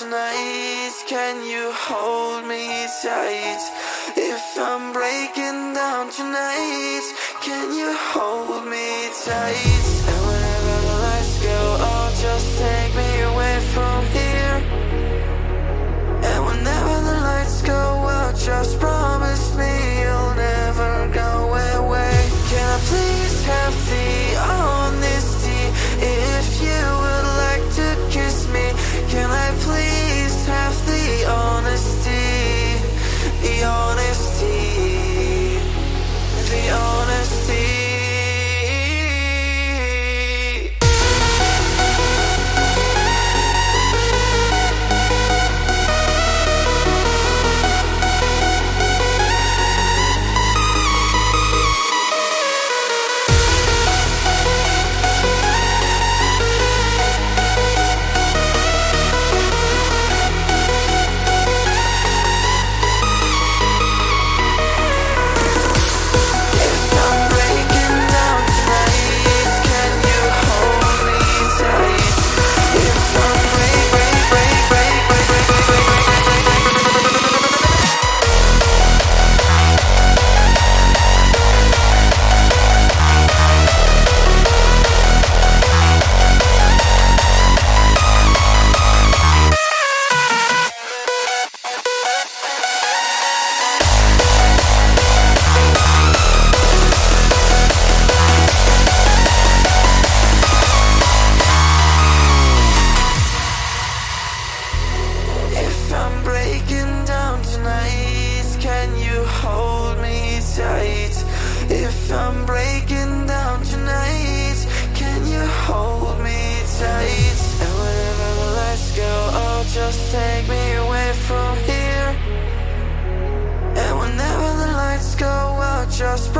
tonight, can you hold me tight? If I'm breaking down tonight, can you hold me tight? Hold me tight? If I'm breaking down tonight, can you hold me tight? And whenever the lights go out, just take me away from here. And whenever the lights go out, just